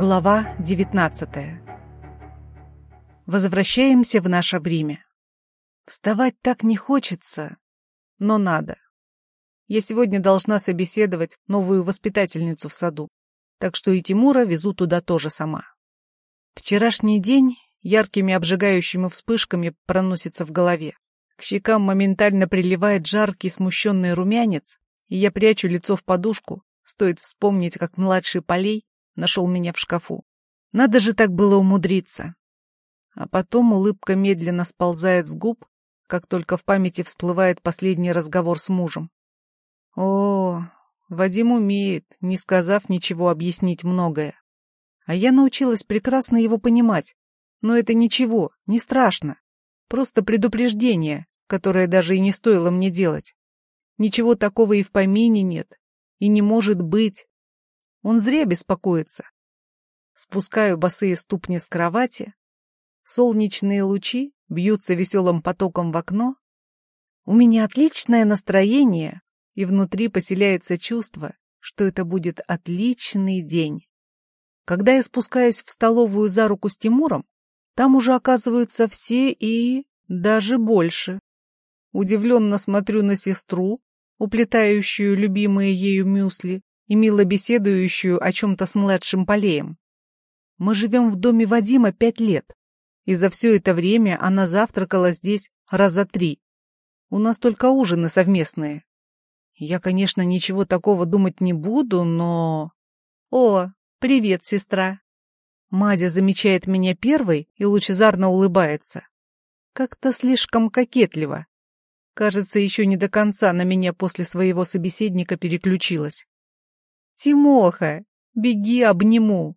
Глава 19 Возвращаемся в наше время. Вставать так не хочется, но надо. Я сегодня должна собеседовать новую воспитательницу в саду, так что и Тимура везу туда тоже сама. Вчерашний день яркими обжигающими вспышками проносится в голове. К щекам моментально приливает жаркий смущенный румянец, и я прячу лицо в подушку, стоит вспомнить, как младший Полей нашел меня в шкафу. Надо же так было умудриться. А потом улыбка медленно сползает с губ, как только в памяти всплывает последний разговор с мужем. О, Вадим умеет, не сказав ничего, объяснить многое. А я научилась прекрасно его понимать. Но это ничего, не страшно. Просто предупреждение, которое даже и не стоило мне делать. Ничего такого и в помине нет. И не может быть. Он зря беспокоится. Спускаю босые ступни с кровати. Солнечные лучи бьются веселым потоком в окно. У меня отличное настроение, и внутри поселяется чувство, что это будет отличный день. Когда я спускаюсь в столовую за руку с Тимуром, там уже оказываются все и даже больше. Удивленно смотрю на сестру, уплетающую любимые ею мюсли, и мило беседующую о чем-то с младшим Полеем. Мы живем в доме Вадима пять лет, и за все это время она завтракала здесь раза три. У нас только ужины совместные. Я, конечно, ничего такого думать не буду, но... О, привет, сестра. Мадя замечает меня первой и лучезарно улыбается. Как-то слишком кокетливо. Кажется, еще не до конца на меня после своего собеседника переключилась. «Тимоха, беги, обниму!»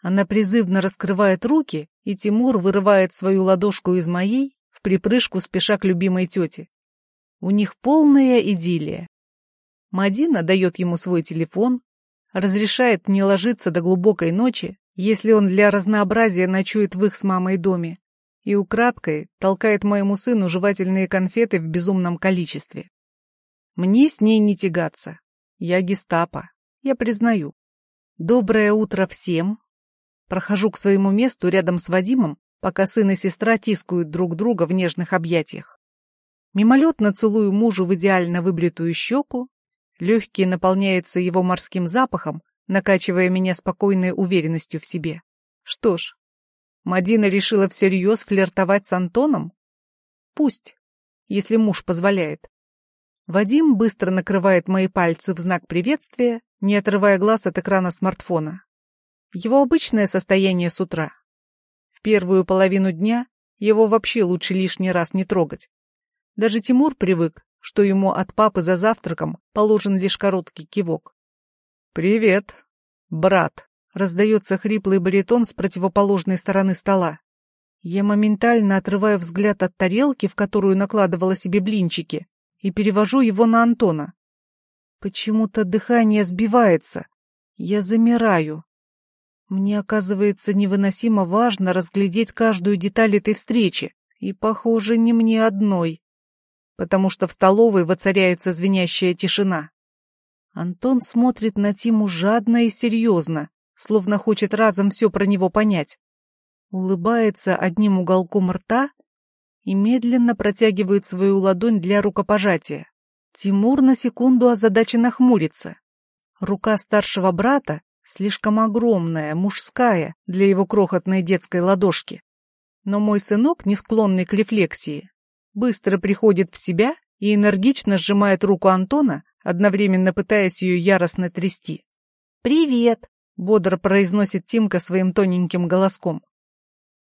Она призывно раскрывает руки, и Тимур вырывает свою ладошку из моей, в припрыжку спеша к любимой тете. У них полная идиллия. Мадина дает ему свой телефон, разрешает не ложиться до глубокой ночи, если он для разнообразия ночует в их с мамой доме, и украдкой толкает моему сыну жевательные конфеты в безумном количестве. Мне с ней не тягаться. Я гестапо я признаю. Доброе утро всем. Прохожу к своему месту рядом с Вадимом, пока сын и сестра тискают друг друга в нежных объятиях. Мимолетно целую мужу в идеально выбритую щеку, легкий наполняется его морским запахом, накачивая меня спокойной уверенностью в себе. Что ж, Мадина решила всерьез флиртовать с Антоном? Пусть, если муж позволяет. Вадим быстро накрывает мои пальцы в знак приветствия, не отрывая глаз от экрана смартфона. Его обычное состояние с утра. В первую половину дня его вообще лучше лишний раз не трогать. Даже Тимур привык, что ему от папы за завтраком положен лишь короткий кивок. «Привет, брат», — раздается хриплый баритон с противоположной стороны стола. Я моментально отрываю взгляд от тарелки, в которую накладывала себе блинчики, и перевожу его на Антона. Почему-то дыхание сбивается. Я замираю. Мне оказывается невыносимо важно разглядеть каждую деталь этой встречи, и, похоже, не мне одной, потому что в столовой воцаряется звенящая тишина. Антон смотрит на Тиму жадно и серьезно, словно хочет разом все про него понять. Улыбается одним уголком рта и медленно протягивает свою ладонь для рукопожатия. Тимур на секунду озадаченно хмурится. Рука старшего брата слишком огромная, мужская для его крохотной детской ладошки. Но мой сынок, не склонный к рефлексии, быстро приходит в себя и энергично сжимает руку Антона, одновременно пытаясь ее яростно трясти. «Привет!» — бодро произносит Тимка своим тоненьким голоском.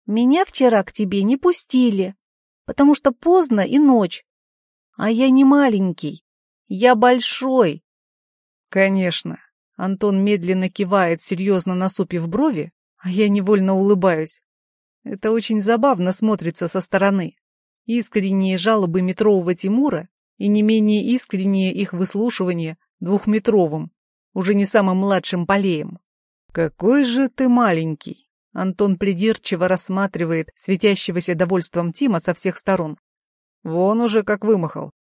«Меня вчера к тебе не пустили, потому что поздно и ночь. А я не маленький, я большой. Конечно. Антон медленно кивает, серьезно насупив брови, а я невольно улыбаюсь. Это очень забавно смотрится со стороны. Искренние жалобы метрового Тимура и не менее искреннее их выслушивание двухметровым, уже не самым младшим полеем. «Какой же ты маленький!» Антон придирчиво рассматривает светящегося довольством Тима со всех сторон. Вон уже как вымахал.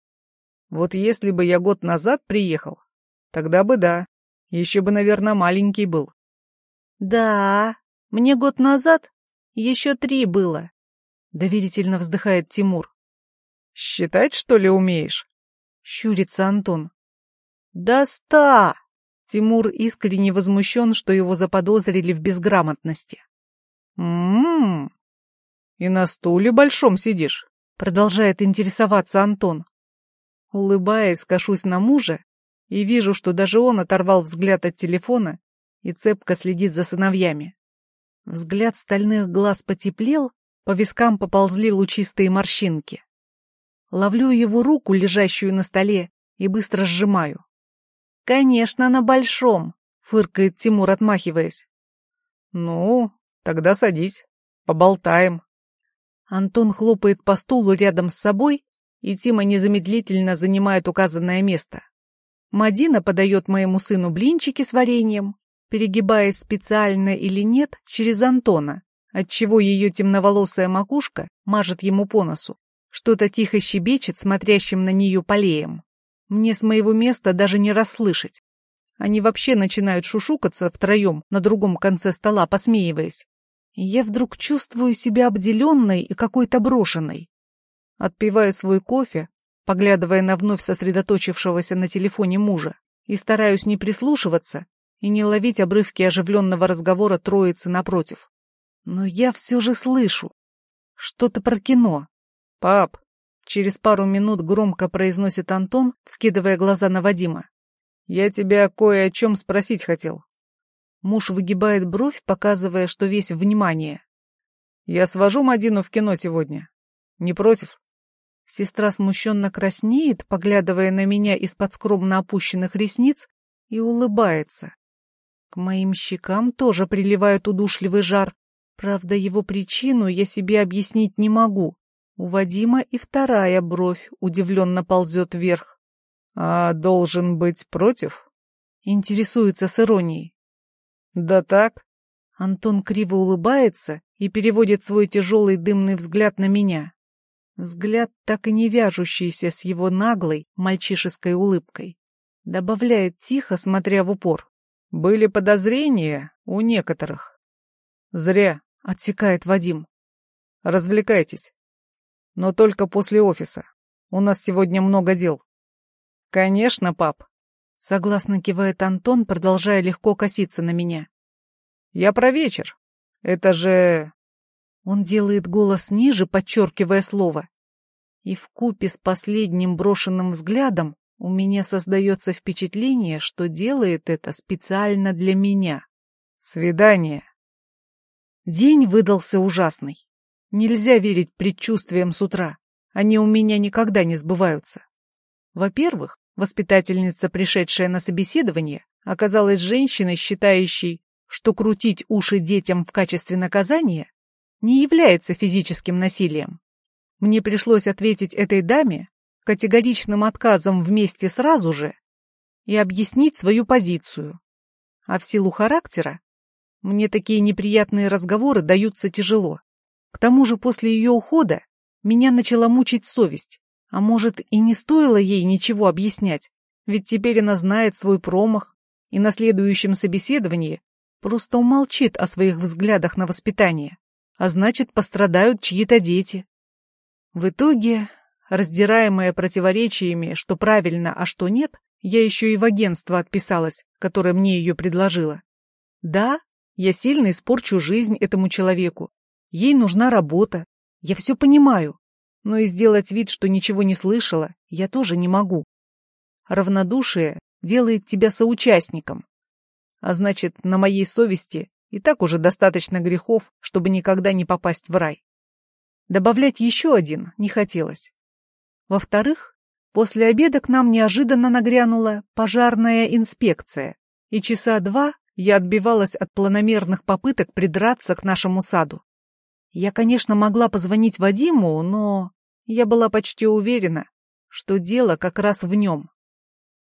Вот если бы я год назад приехал, тогда бы да, еще бы, наверное, маленький был. Да, мне год назад еще три было. Доверительно вздыхает Тимур. Считать, что ли, умеешь? Щурится Антон. Да ста! Тимур искренне возмущен, что его заподозрили в безграмотности. «М-м-м, и на стуле большом сидишь?» Продолжает интересоваться Антон. Улыбаясь, кашусь на мужа и вижу, что даже он оторвал взгляд от телефона и цепко следит за сыновьями. Взгляд стальных глаз потеплел, по вискам поползли лучистые морщинки. Ловлю его руку, лежащую на столе, и быстро сжимаю. «Конечно, на большом!» — фыркает Тимур, отмахиваясь. «Ну, тогда садись, поболтаем». Антон хлопает по стулу рядом с собой, и Тима незамедлительно занимает указанное место. Мадина подает моему сыну блинчики с вареньем, перегибаясь специально или нет через Антона, отчего ее темноволосая макушка мажет ему по носу. Что-то тихо щебечет, смотрящим на нее полеем. Мне с моего места даже не расслышать. Они вообще начинают шушукаться втроем на другом конце стола, посмеиваясь. Я вдруг чувствую себя обделенной и какой-то брошенной. Отпиваю свой кофе, поглядывая на вновь сосредоточившегося на телефоне мужа, и стараюсь не прислушиваться и не ловить обрывки оживленного разговора троицы напротив. Но я все же слышу. Что-то про кино. «Пап, Через пару минут громко произносит Антон, вскидывая глаза на Вадима. «Я тебя кое о чем спросить хотел». Муж выгибает бровь, показывая, что весь внимание. «Я свожу Мадину в кино сегодня. Не против?» Сестра смущенно краснеет, поглядывая на меня из-под скромно опущенных ресниц, и улыбается. К моим щекам тоже приливает удушливый жар. Правда, его причину я себе объяснить не могу. У Вадима и вторая бровь удивленно ползет вверх. «А должен быть против?» Интересуется с иронией. «Да так». Антон криво улыбается и переводит свой тяжелый дымный взгляд на меня. Взгляд, так и не вяжущийся с его наглой, мальчишеской улыбкой. Добавляет тихо, смотря в упор. «Были подозрения у некоторых». «Зря», — отсекает Вадим. «Развлекайтесь» но только после офиса. У нас сегодня много дел. Конечно, пап. Согласно кивает Антон, продолжая легко коситься на меня. Я про вечер. Это же... Он делает голос ниже, подчеркивая слово. И в купе с последним брошенным взглядом у меня создается впечатление, что делает это специально для меня. Свидание. День выдался ужасный. Нельзя верить предчувствиям с утра. Они у меня никогда не сбываются. Во-первых, воспитательница, пришедшая на собеседование, оказалась женщиной, считающей, что крутить уши детям в качестве наказания не является физическим насилием. Мне пришлось ответить этой даме категоричным отказом вместе сразу же и объяснить свою позицию. А в силу характера мне такие неприятные разговоры даются тяжело. К тому же после ее ухода меня начала мучить совесть. А может, и не стоило ей ничего объяснять, ведь теперь она знает свой промах и на следующем собеседовании просто умолчит о своих взглядах на воспитание, а значит, пострадают чьи-то дети. В итоге, раздираемая противоречиями, что правильно, а что нет, я еще и в агентство отписалась, которое мне ее предложило. Да, я сильно испорчу жизнь этому человеку, Ей нужна работа. Я все понимаю. Но и сделать вид, что ничего не слышала, я тоже не могу. Равнодушие делает тебя соучастником. А значит, на моей совести и так уже достаточно грехов, чтобы никогда не попасть в рай. Добавлять еще один не хотелось. Во-вторых, после обеда к нам неожиданно нагрянула пожарная инспекция, и часа два я отбивалась от планомерных попыток придраться к нашему саду. Я, конечно, могла позвонить Вадиму, но я была почти уверена, что дело как раз в нем.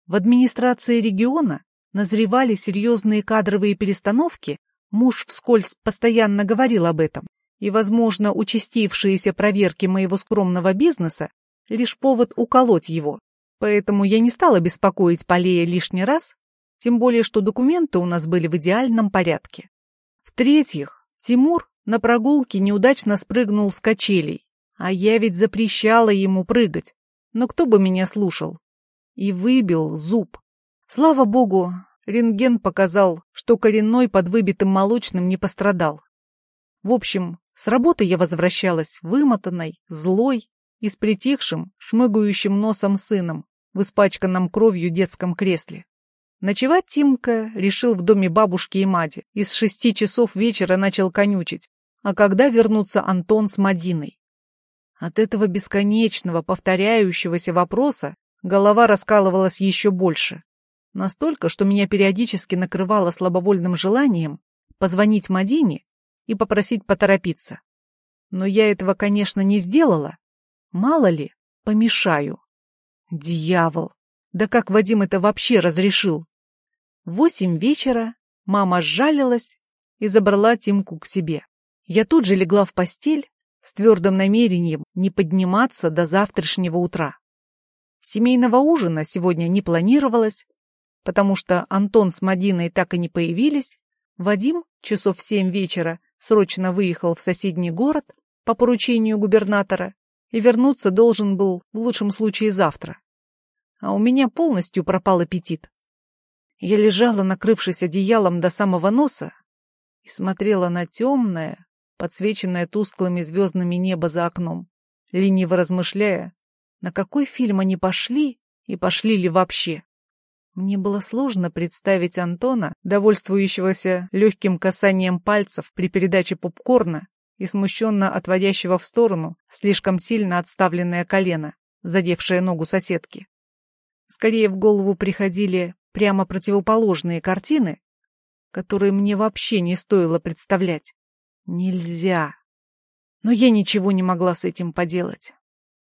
В администрации региона назревали серьезные кадровые перестановки, муж вскользь постоянно говорил об этом, и, возможно, участившиеся проверки моего скромного бизнеса — лишь повод уколоть его. Поэтому я не стала беспокоить Полея лишний раз, тем более, что документы у нас были в идеальном порядке. В-третьих, Тимур на прогулке неудачно спрыгнул с качелей, а я ведь запрещала ему прыгать. Но кто бы меня слушал? И выбил зуб. Слава богу, рентген показал, что коренной под выбитым молочным не пострадал. В общем, с работы я возвращалась вымотанной, злой и с притихшим, шмыгающим носом сыном в испачканном кровью детском кресле. Ночевать Тимка решил в доме бабушки и Мади и с шести часов вечера начал конючить, а когда вернутся Антон с Мадиной. От этого бесконечного, повторяющегося вопроса голова раскалывалась еще больше. Настолько, что меня периодически накрывало слабовольным желанием позвонить Мадине и попросить поторопиться. Но я этого, конечно, не сделала. Мало ли, помешаю. Дьявол! Да как Вадим это вообще разрешил? Восемь вечера мама сжалилась и забрала Тимку к себе. Я тут же легла в постель с твердым намерением не подниматься до завтрашнего утра. Семейного ужина сегодня не планировалось, потому что Антон с Мадиной так и не появились, Вадим часов в семь вечера срочно выехал в соседний город по поручению губернатора и вернуться должен был в лучшем случае завтра. А у меня полностью пропал аппетит. Я лежала, накрывшись одеялом до самого носа, и смотрела на темное, подсвеченное тусклыми звездами небо за окном, лениво размышляя, на какой фильм они пошли и пошли ли вообще. Мне было сложно представить Антона, довольствующегося легким касанием пальцев при передаче попкорна и смущенно отводящего в сторону слишком сильно отставленное колено, задевшее ногу соседки. Скорее в голову приходили прямо противоположные картины, которые мне вообще не стоило представлять. Нельзя. Но я ничего не могла с этим поделать.